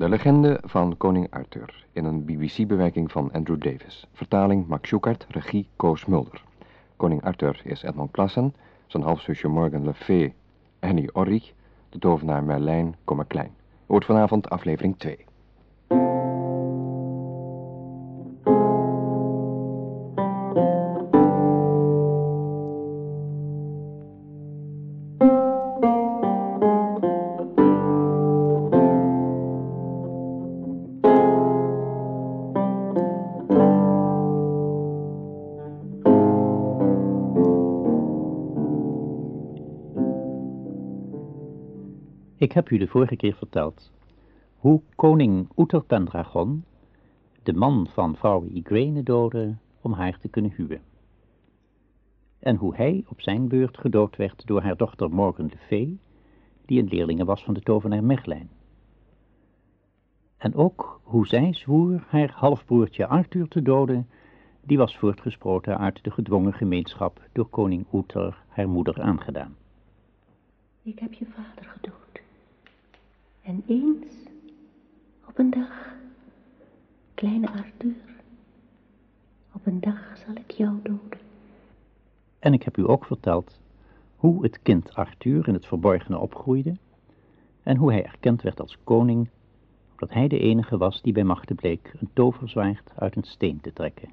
De legende van koning Arthur in een BBC-bewerking van Andrew Davis. Vertaling Max Schuckert, regie Koos Mulder. Koning Arthur is Edmond Klassen, zijn halfzusje Morgan Le Fay, Annie Orry, de tovenaar Merlijn Kommerklein. Wordt vanavond aflevering 2. Ik heb u de vorige keer verteld hoe koning Uther Pendragon de man van vrouw Igraine doodde om haar te kunnen huwen. En hoe hij op zijn beurt gedood werd door haar dochter Morgan de Fee, die een leerlinge was van de tovenaar Merlijn. En ook hoe zij zwoer haar halfbroertje Arthur te doden, die was voortgesproten uit de gedwongen gemeenschap door koning Uther haar moeder aangedaan. Ik heb je vader gedood. En eens, op een dag, kleine Arthur, op een dag zal ik jou doden. En ik heb u ook verteld hoe het kind Arthur in het verborgene opgroeide en hoe hij erkend werd als koning, omdat hij de enige was die bij machten bleek een toverzwaard uit een steen te trekken.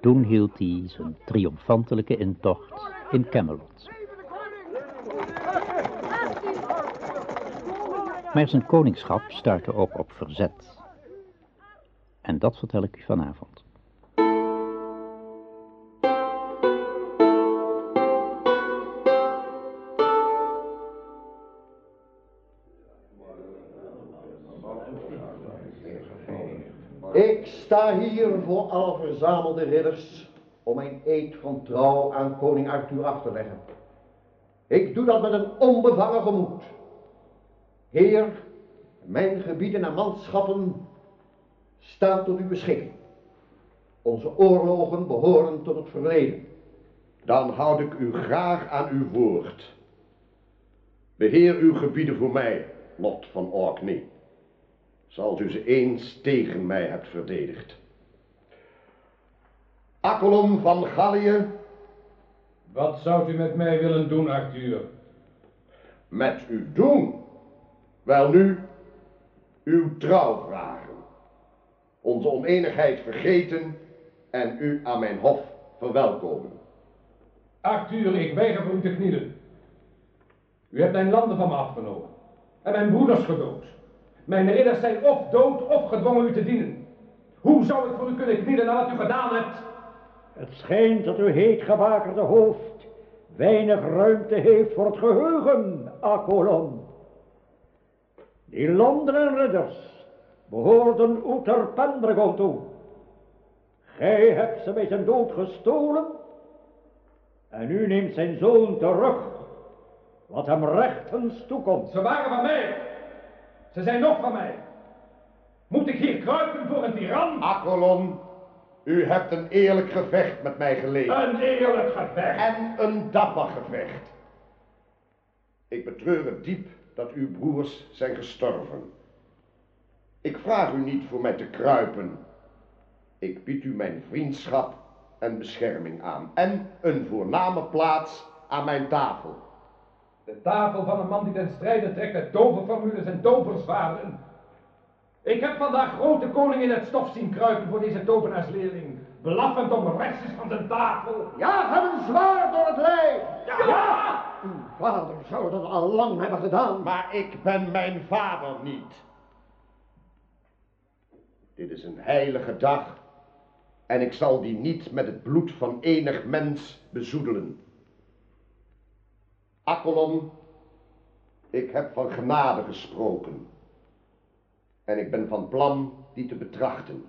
Toen hield hij zijn triomfantelijke intocht in Camelot. Maar zijn koningschap stuitte ook op verzet. En dat vertel ik u vanavond. Ik sta hier voor alle verzamelde ridders om mijn eed van trouw aan koning Arthur af te leggen. Ik doe dat met een onbevangen gemoed. Heer, mijn gebieden en manschappen staan tot uw beschikking. Onze oorlogen behoren tot het verleden. Dan houd ik u graag aan uw woord. Beheer uw gebieden voor mij, Lot van Orkney, zoals u ze eens tegen mij hebt verdedigd. Akkelom van Gallië. Wat zou u met mij willen doen, Arthur? Met u doen? Wel nu, uw trouw vragen. Onze oneenigheid vergeten en u aan mijn hof verwelkomen. Arthur, ik weiger voor u te knielen. U hebt mijn landen van me afgenomen en mijn broeders gedood. Mijn ridders zijn of dood of gedwongen u te dienen. Hoe zou ik voor u kunnen knielen na wat u gedaan hebt? Het schijnt dat uw heetgebakerde hoofd weinig ruimte heeft voor het geheugen, Akolon. Die landen en ridders behoorden Uther Pendragon toe. Gij hebt ze bij zijn dood gestolen en u neemt zijn zoon terug, wat hem rechtens toekomt. Ze waren van mij. Ze zijn nog van mij. Moet ik hier kruipen voor een tiran? Akkelon, u hebt een eerlijk gevecht met mij geleden. Een eerlijk gevecht. En een dapper gevecht. Ik betreur het diep dat uw broers zijn gestorven. Ik vraag u niet voor mij te kruipen. Ik bied u mijn vriendschap en bescherming aan. En een voorname plaats aan mijn tafel. De tafel van een man die ten strijde trekt met toverformules en toverzwaarden. Ik heb vandaag grote koning in het stof zien kruipen voor deze tovenaarsleerling. Blaffend om restjes van zijn tafel. Ja, hem een zwaard door het lijf. Ja! ja! Vader zou dat al lang hebben gedaan. Maar ik ben mijn vader niet. Dit is een heilige dag en ik zal die niet met het bloed van enig mens bezoedelen. Akkelon, ik heb van genade gesproken en ik ben van plan die te betrachten.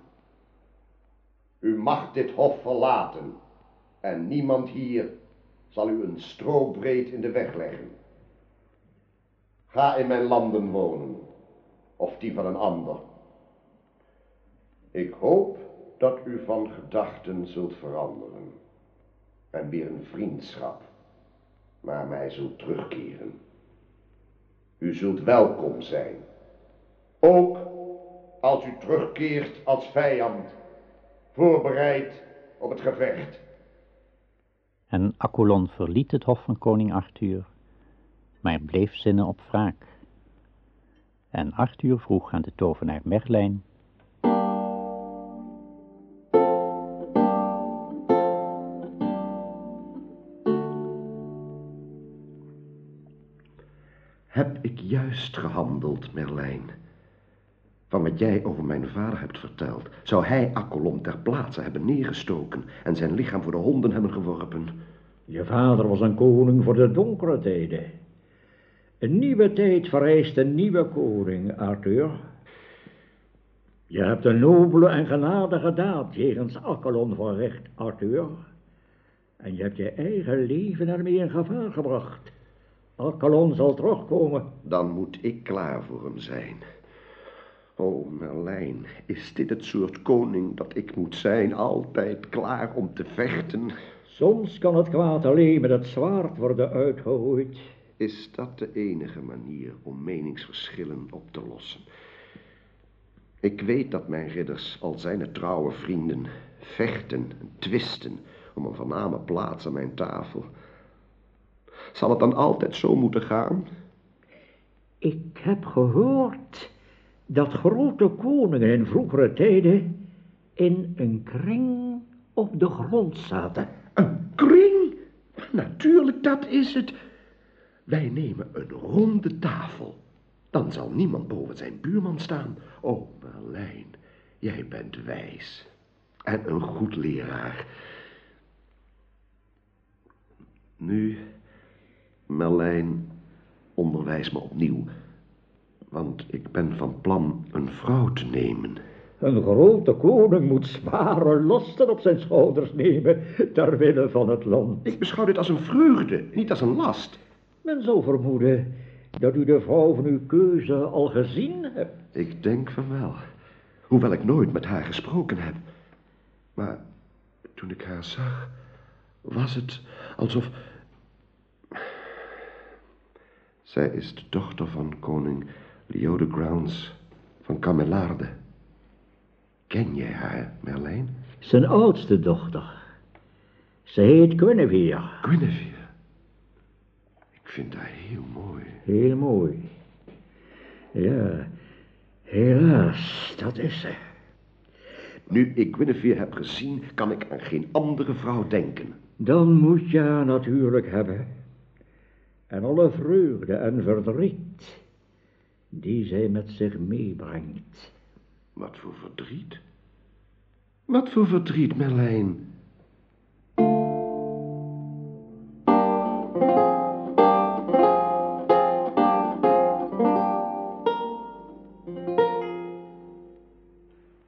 U mag dit hof verlaten en niemand hier zal u een strobreed in de weg leggen. Ga in mijn landen wonen, of die van een ander. Ik hoop dat u van gedachten zult veranderen en weer een vriendschap naar mij zult terugkeren. U zult welkom zijn Ook als u terugkeert als vijand, voorbereid op het gevecht. En Accolon verliet het hof van koning Arthur, maar bleef zinnen op wraak. En Arthur vroeg aan de tovenaar Merlijn Heb ik juist gehandeld, Merlijn? Van wat jij over mijn vader hebt verteld, zou hij Accolon ter plaatse hebben neergestoken en zijn lichaam voor de honden hebben geworpen. Je vader was een koning voor de donkere tijden. Een nieuwe tijd vereist een nieuwe koning, Arthur. Je hebt een nobele en genadige daad jegens Accolon verricht, Arthur. En je hebt je eigen leven ermee in gevaar gebracht. Accolon zal terugkomen. Dan moet ik klaar voor hem zijn. O, Merlijn, is dit het soort koning dat ik moet zijn, altijd klaar om te vechten? Soms kan het kwaad alleen met het zwaard worden uitgehooid. Is dat de enige manier om meningsverschillen op te lossen? Ik weet dat mijn ridders, al zijn het trouwe vrienden, vechten en twisten om een voorname plaats aan mijn tafel. Zal het dan altijd zo moeten gaan? Ik heb gehoord dat grote koningen in vroegere tijden in een kring op de grond zaten. Een kring? Natuurlijk, dat is het. Wij nemen een ronde tafel. Dan zal niemand boven zijn buurman staan. O, Merlijn, jij bent wijs. En een goed leraar. Nu, Merlijn, onderwijs me opnieuw. Want ik ben van plan een vrouw te nemen. Een grote koning moet zware lasten op zijn schouders nemen ter wille van het land. Ik beschouw dit als een vreugde, niet als een last. Men zou vermoeden dat u de vrouw van uw keuze al gezien hebt. Ik denk van wel. Hoewel ik nooit met haar gesproken heb. Maar toen ik haar zag, was het alsof... Zij is de dochter van koning Leo de Grounds van Camelarde. Ken jij haar, Merlijn? Zijn oudste dochter. Ze heet Guinevere. Guinevere. Ik vind haar heel mooi. Heel mooi. Ja, helaas, dat is ze. Nu ik Guinevere heb gezien, kan ik aan geen andere vrouw denken. Dan moet je haar natuurlijk hebben. En alle vreugde en verdriet die zij met zich meebrengt. Wat voor verdriet? Wat voor verdriet, Merlijn?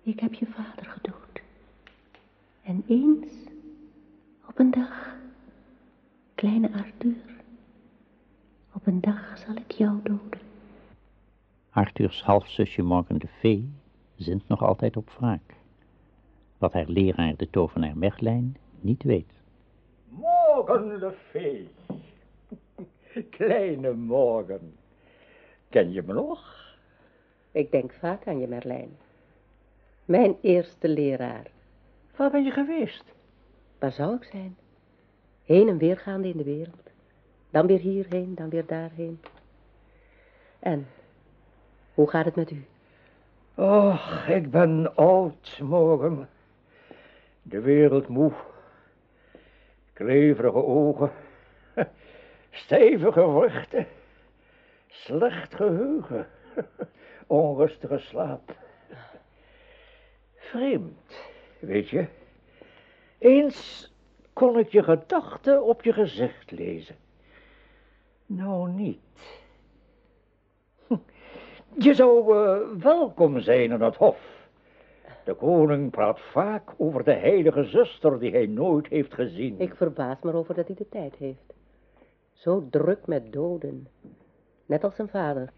Ik heb je vader gedood. En eens, op een dag, kleine Arthur, op een dag zal ik jou doden. Arthurs halfzusje Morgan de Fee zint nog altijd op wraak. Wat haar leraar de tovenaar Merlijn niet weet. Morgen le Fee. Kleine Morgen. Ken je me nog? Ik denk vaak aan je, Merlijn. Mijn eerste leraar. Waar ben je geweest? Waar zou ik zijn? Heen en weer gaande in de wereld. Dan weer hierheen, dan weer daarheen. En, hoe gaat het met u? Och, ik ben oud, Morgen. De wereld moe. Kleverige ogen. Stevige wrichten. Slecht geheugen. Onrustige slaap. Vreemd, weet je. Eens kon ik je gedachten op je gezicht lezen. Nou niet. Je zou eh, welkom zijn in het hof. De koning praat vaak over de heilige zuster die hij nooit heeft gezien. Ik verbaas me over dat hij de tijd heeft. Zo druk met doden. Net als zijn vader.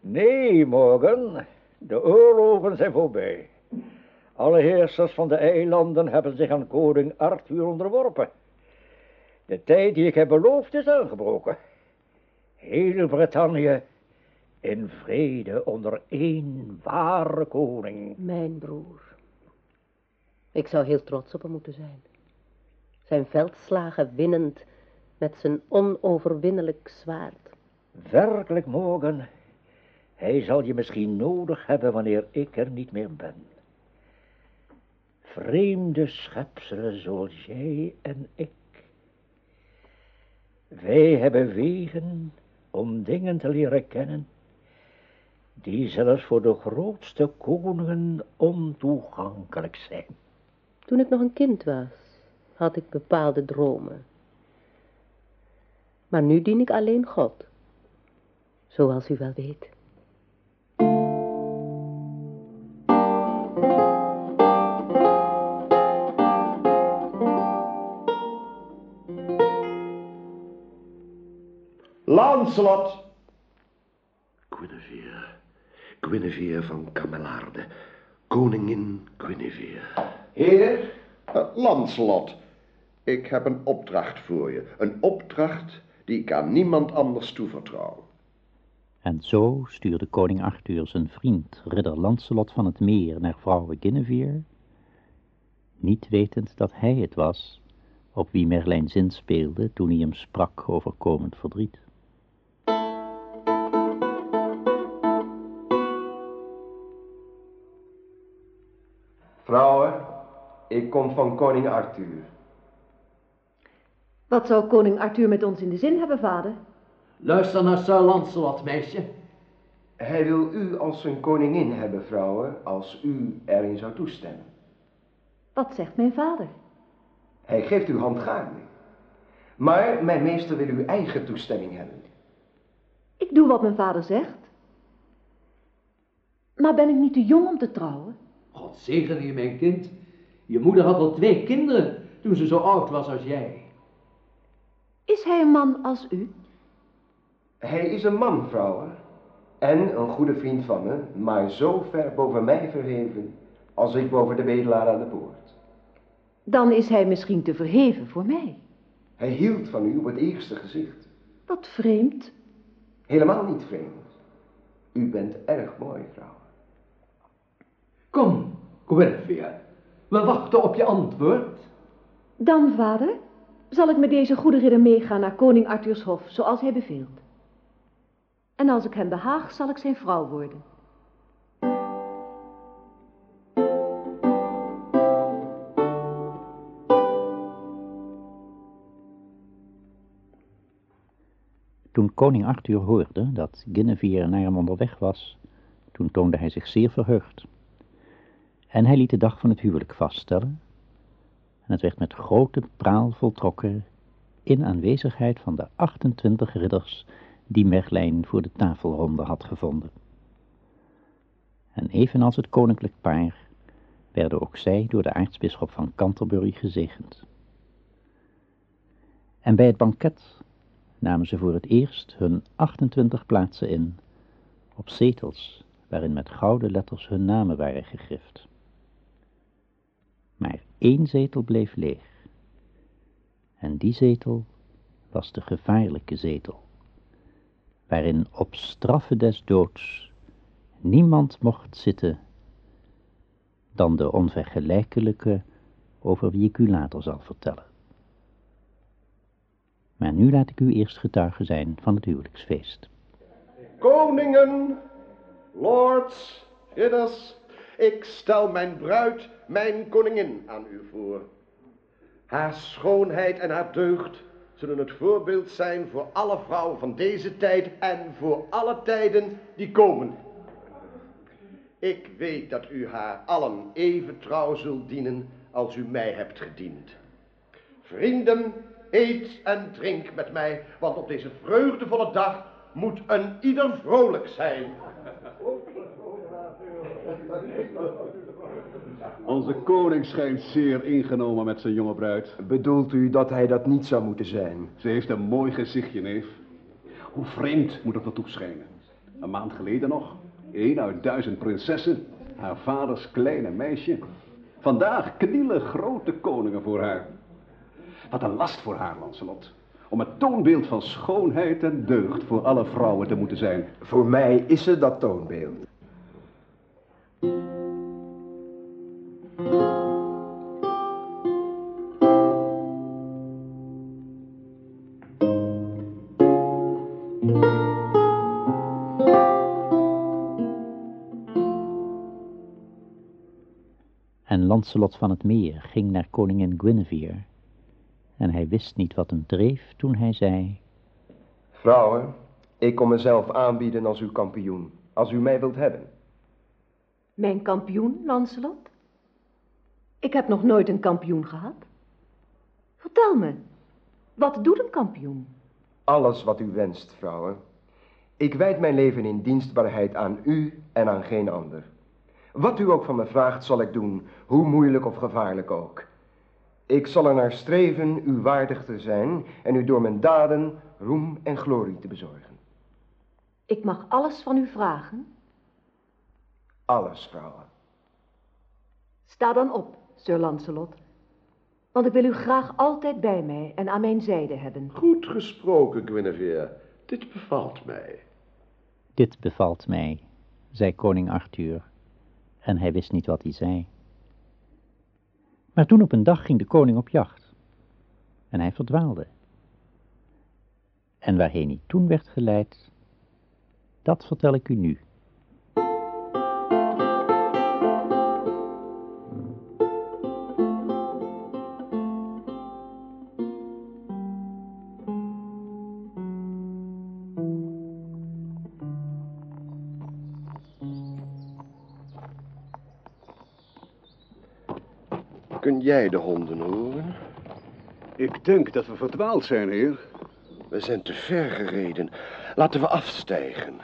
Nee, Morgan. De oorlogen zijn voorbij. Alle heersers van de eilanden hebben zich aan koning Arthur onderworpen. De tijd die ik heb beloofd is aangebroken. Heel Brittannië in vrede onder één ware koning. Mijn broer. Ik zou heel trots op hem moeten zijn. Zijn veldslagen winnend met zijn onoverwinnelijk zwaard. Werkelijk, Morgan, hij zal je misschien nodig hebben wanneer ik er niet meer ben. Vreemde schepselen zoals jij en ik. Wij hebben wegen om dingen te leren kennen die zelfs voor de grootste koningen ontoegankelijk zijn. Toen ik nog een kind was, had ik bepaalde dromen. Maar nu dien ik alleen God, zoals u wel weet. Lancelot! Guinevere, van Camelarde, koningin Guinevere. Heer, Uh, Lancelot, ik heb een opdracht voor je. Een opdracht die ik aan niemand anders toevertrouw. En zo stuurde koning Arthur zijn vriend, ridder Lancelot van het Meer, naar vrouwe Guinevere, niet wetend dat hij het was op wie Merlijn zin speelde toen hij hem sprak over komend verdriet. Vrouwen, ik kom van koning Arthur. Wat zou koning Arthur met ons in de zin hebben, vader? Luister naar Sir Lancelot, meisje. Hij wil u als zijn koningin hebben, vrouwen, als u erin zou toestemmen. Wat zegt mijn vader? Hij geeft u handgaarne. Maar mijn meester wil uw eigen toestemming hebben. Ik doe wat mijn vader zegt. Maar ben ik niet te jong om te trouwen? God zegene je, mijn kind. Je moeder had al twee kinderen toen ze zo oud was als jij. Is hij een man als u? Hij is een man, vrouwen. En een goede vriend van me, maar zo ver boven mij verheven als ik boven de bedelaar aan de poort. Dan is hij misschien te verheven voor mij. Hij hield van u op het eerste gezicht. Wat vreemd. Helemaal niet vreemd. U bent erg mooi, vrouw. Kom, Guinevere. We wachten op je antwoord. Dan, vader, zal ik met deze goede ridder meegaan naar koning Arthurs hof, zoals hij beveelt. En als ik hem behaag, zal ik zijn vrouw worden. Toen koning Arthur hoorde dat Guinevere naar hem onderweg was, toen toonde hij zich zeer verheugd. En hij liet de dag van het huwelijk vaststellen, en het werd met grote praal voltrokken in aanwezigheid van de 28 ridders die Merlijn voor de tafelronde had gevonden. En evenals het koninklijk paar werden ook zij door de aartsbisschop van Canterbury gezegend. En bij het banket namen ze voor het eerst hun 28 plaatsen in, op zetels waarin met gouden letters hun namen waren gegrift. Maar één zetel bleef leeg. En die zetel was de gevaarlijke zetel, waarin op straffe des doods niemand mocht zitten dan de onvergelijkelijke over wie ik u later zal vertellen. Maar nu laat ik u eerst getuige zijn van het huwelijksfeest. Koningen, lords, ridders, ik stel mijn bruid, mijn koningin aan u voor. Haar schoonheid en haar deugd zullen het voorbeeld zijn voor alle vrouwen van deze tijd en voor alle tijden die komen. Ik weet dat u haar allen even trouw zult dienen als u mij hebt gediend. Vrienden, eet en drink met mij, want op deze vreugdevolle dag moet een ieder vrolijk zijn. Onze koning schijnt zeer ingenomen met zijn jonge bruid. Bedoelt u dat hij dat niet zou moeten zijn? Ze heeft een mooi gezichtje, neef. Hoe vreemd moet het ertoe schijnen. Een maand geleden nog, één uit duizend prinsessen, haar vaders kleine meisje. Vandaag knielen grote koningen voor haar. Wat een last voor haar, Lancelot. om het toonbeeld van schoonheid en deugd voor alle vrouwen te moeten zijn. Voor mij is ze dat toonbeeld. En Lancelot van het Meer ging naar koningin Guinevere. En hij wist niet wat hem dreef toen hij zei... Vrouwen, ik kom mezelf aanbieden als uw kampioen, als u mij wilt hebben. Mijn kampioen, Lancelot? Ik heb nog nooit een kampioen gehad. Vertel me, wat doet een kampioen? Alles wat u wenst, vrouwen. Ik wijd mijn leven in dienstbaarheid aan u en aan geen ander. Wat u ook van me vraagt, zal ik doen, hoe moeilijk of gevaarlijk ook. Ik zal er naar streven u waardig te zijn en u door mijn daden roem en glorie te bezorgen. Ik mag alles van u vragen. Alles, vrouwen. Sta dan op, Sir Lancelot. Want ik wil u graag altijd bij mij en aan mijn zijde hebben. Goed gesproken, Guinevere. Dit bevalt mij. Dit bevalt mij, zei koning Arthur, en hij wist niet wat hij zei. Maar toen op een dag ging de koning op jacht, en hij verdwaalde. En waarheen hij toen werd geleid, dat vertel ik u nu. Jij de honden horen? Ik denk dat we verdwaald zijn, heer. We zijn te ver gereden. Laten we afstijgen.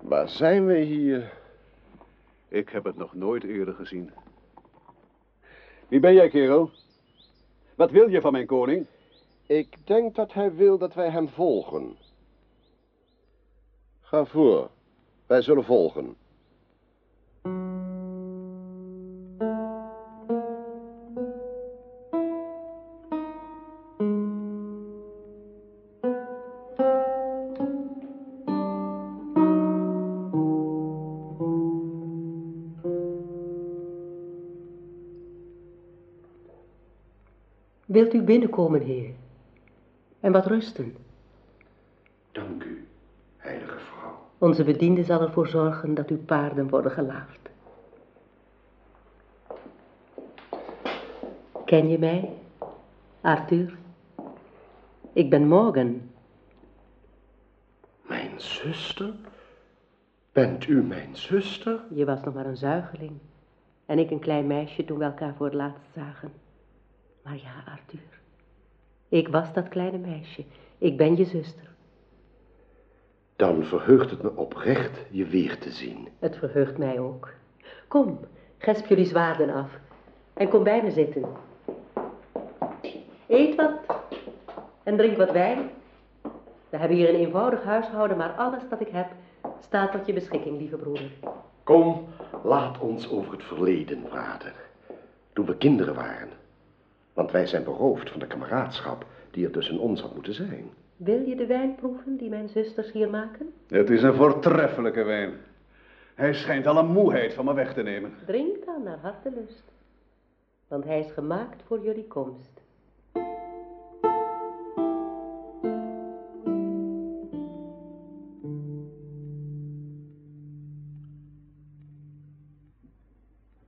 Waar zijn we hier? Ik heb het nog nooit eerder gezien. Wie ben jij, kerel? Wat wil je van mijn koning? Ik denk dat hij wil dat wij hem volgen. Ga voor. Wij zullen volgen. Wilt u binnenkomen, heer? En wat rusten? Dank u, heilige vrouw. Onze bediende zal ervoor zorgen dat uw paarden worden gelaafd. Ken je mij, Arthur? Ik ben Morgan. Mijn zuster? Bent u mijn zuster? Je was nog maar een zuigeling. En ik een klein meisje toen we elkaar voor het laatst zagen. Maar ja, Arthur. Ik was dat kleine meisje. Ik ben je zuster. Dan verheugt het me oprecht je weer te zien. Het verheugt mij ook. Kom, gesp jullie zwaarden af. En kom bij me zitten. Eet wat. En drink wat wijn. We hebben hier een eenvoudig huishouden, maar alles dat ik heb staat tot je beschikking, lieve broeder. Kom, laat ons over het verleden praten. Toen we kinderen waren. Want wij zijn beroofd van de kameraadschap die er tussen ons had moeten zijn. Wil je de wijn proeven die mijn zusters hier maken? Het is een voortreffelijke wijn. Hij schijnt alle moeheid van me weg te nemen. Drink dan naar hartelust. Want hij is gemaakt voor jullie komst.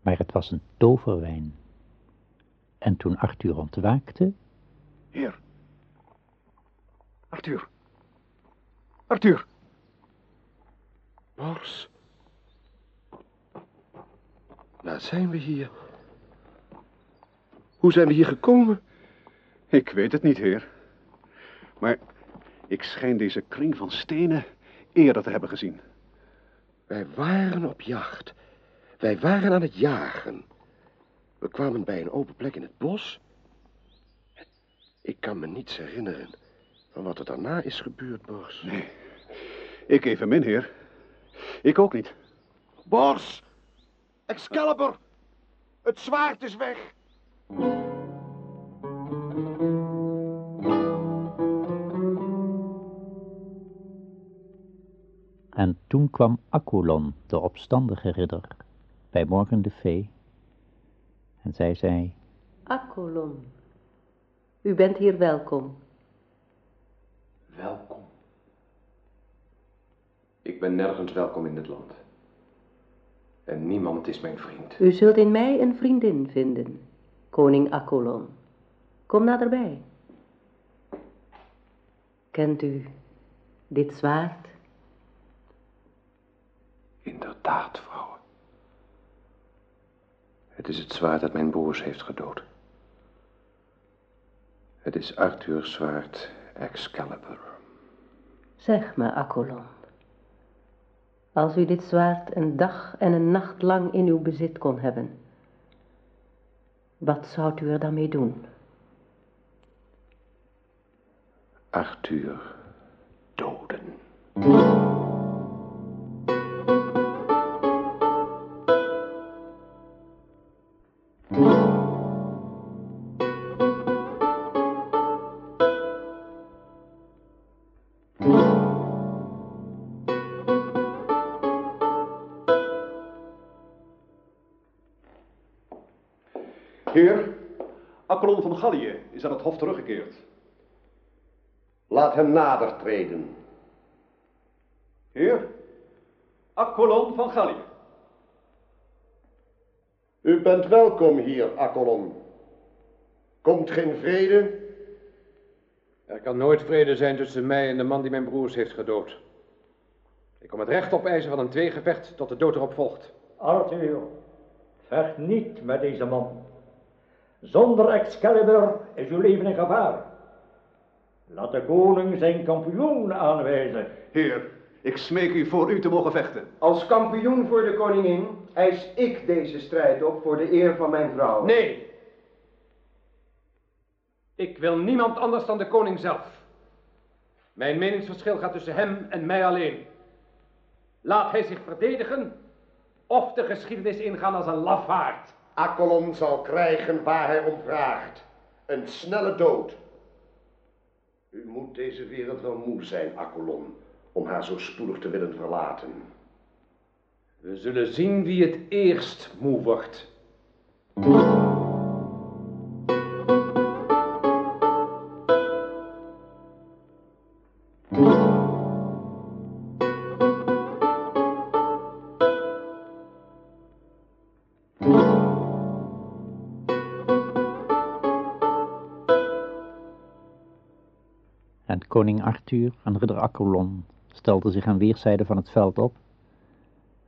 Maar het was een toverwijn. En toen Arthur ontwaakte, Heer. Arthur. Arthur. Bors. Waar zijn we hier? Hoe zijn we hier gekomen? Ik weet het niet, heer. Maar ik schijn deze kring van stenen eerder te hebben gezien. Wij waren op jacht. Wij waren aan het jagen. We kwamen bij een open plek in het bos. Ik kan me niets herinneren van wat er daarna is gebeurd, Bors. Nee, ik evenmin, heer. Ik ook niet. Bors! Excalibur! Het zwaard is weg! En toen kwam Akolon, de opstandige ridder, bij Morgan de Fee. En zij zei, Akolon, u bent hier welkom. Welkom. Ik ben nergens welkom in dit land. En niemand is mijn vriend. U zult in mij een vriendin vinden, koning Akolon. Kom naderbij. Kent u dit zwaard? Inderdaad, vrouwen. Het is het zwaard dat mijn broers heeft gedood. Het is Arthur's zwaard Excalibur. Zeg me, Akolon. Als u dit zwaard een dag en een nacht lang in uw bezit kon hebben, wat zou u er dan mee doen? Arthur doden. Heer, Apollon van Gallië is aan het hof teruggekeerd. Laat hem nader treden. Heer, Apollon van Gallië. U bent welkom hier, Akollon. Komt geen vrede? Er kan nooit vrede zijn tussen mij en de man die mijn broers heeft gedood. Ik kom het recht opeisen van een tweegevecht tot de dood erop volgt. Arthur, vecht niet met deze man. Zonder Excalibur is uw leven in gevaar. Laat de koning zijn kampioen aanwijzen. Heer, ik smeek u voor u te mogen vechten. Als kampioen voor de koningin eis ik deze strijd op voor de eer van mijn vrouw. Nee. Ik wil niemand anders dan de koning zelf. Mijn meningsverschil gaat tussen hem en mij alleen. Laat hij zich verdedigen of de geschiedenis ingaan als een lafaard. Akollon zal krijgen waar hij om vraagt. Een snelle dood. U moet deze wereld wel moe zijn, Akollon, om haar zo spoedig te willen verlaten. We zullen zien wie het eerst moe wordt. Koning Arthur en ridder Akolon stelden zich aan weerszijden van het veld op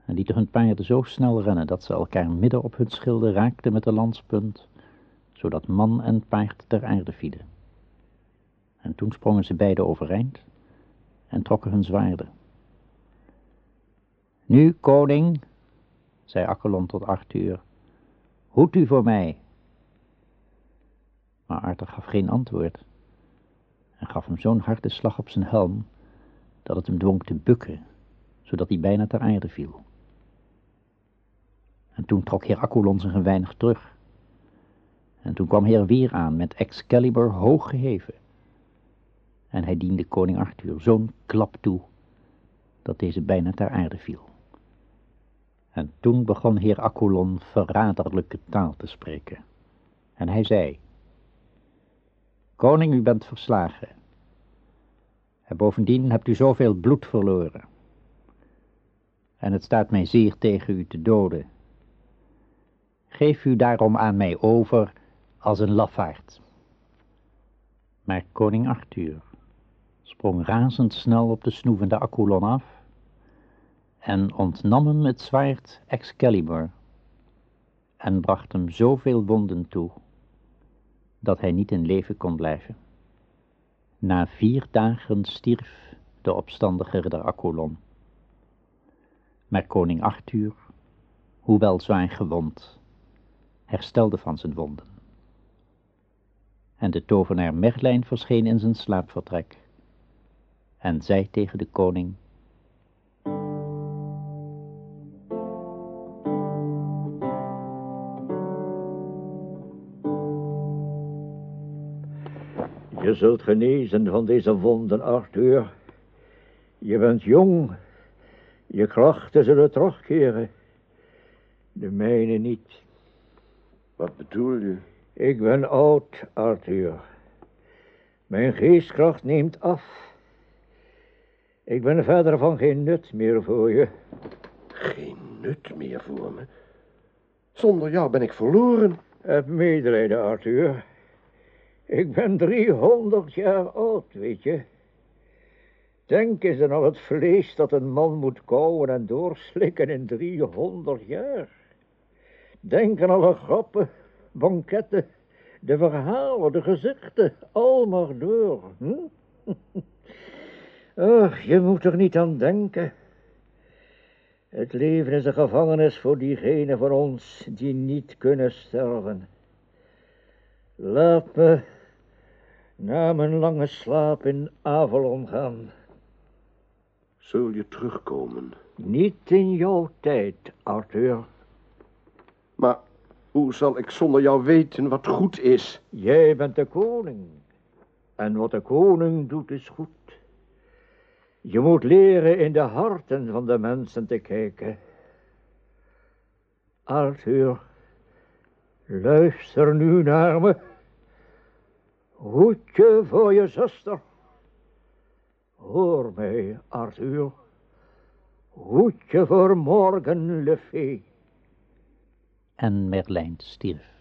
en lieten hun paarden zo snel rennen dat ze elkaar midden op hun schilden raakten met de lanspunt, zodat man en paard ter aarde vielen. En toen sprongen ze beiden overeind en trokken hun zwaarden. Nu, koning, zei Akolon tot Arthur, hoed u voor mij. Maar Arthur gaf geen antwoord en gaf hem zo'n harde slag op zijn helm, dat het hem dwong te bukken, zodat hij bijna ter aarde viel. En toen trok heer Akolon zich een weinig terug. En toen kwam heer weer aan met Excalibur hoog geheven. En hij diende koning Arthur zo'n klap toe, dat deze bijna ter aarde viel. En toen begon heer Akolon verraderlijke taal te spreken. En hij zei, Koning, u bent verslagen. En bovendien hebt u zoveel bloed verloren. En het staat mij zeer tegen u te doden. Geef u daarom aan mij over als een lafaard. Maar koning Arthur sprong razendsnel op de snoevende Akolon af en ontnam hem het zwaard Excalibur en bracht hem zoveel wonden toe dat hij niet in leven kon blijven. Na vier dagen stierf de opstandige ridder Akolon. Maar koning Arthur, hoewel zwaar gewond, herstelde van zijn wonden. En de tovenaar Merlijn verscheen in zijn slaapvertrek en zei tegen de koning, Je zult genezen van deze wonden, Arthur. Je bent jong. Je krachten zullen terugkeren. De mijne niet. Wat bedoel je? Ik ben oud, Arthur. Mijn geestkracht neemt af. Ik ben verder van geen nut meer voor je. Geen nut meer voor me? Zonder jou ben ik verloren. Heb medelijden, Arthur. Ik ben driehonderd jaar oud, weet je. Denk eens aan al het vlees dat een man moet kauwen en doorslikken in driehonderd jaar. Denk aan alle grappen, banketten, de verhalen, de gezichten, al maar door. Hm? Ach, je moet er niet aan denken. Het leven is een gevangenis voor diegenen van ons die niet kunnen sterven. Laat me na mijn lange slaap in Avalon gaan. Zul je terugkomen? Niet in jouw tijd, Arthur. Maar hoe zal ik zonder jou weten wat goed is? Jij bent de koning. En wat de koning doet is goed. Je moet leren in de harten van de mensen te kijken. Arthur, luister nu naar me. Hoedje voor je zuster. Hoor mij, Arthur. Hoedje voor morgen, Le Fay. En Merlijn stierf.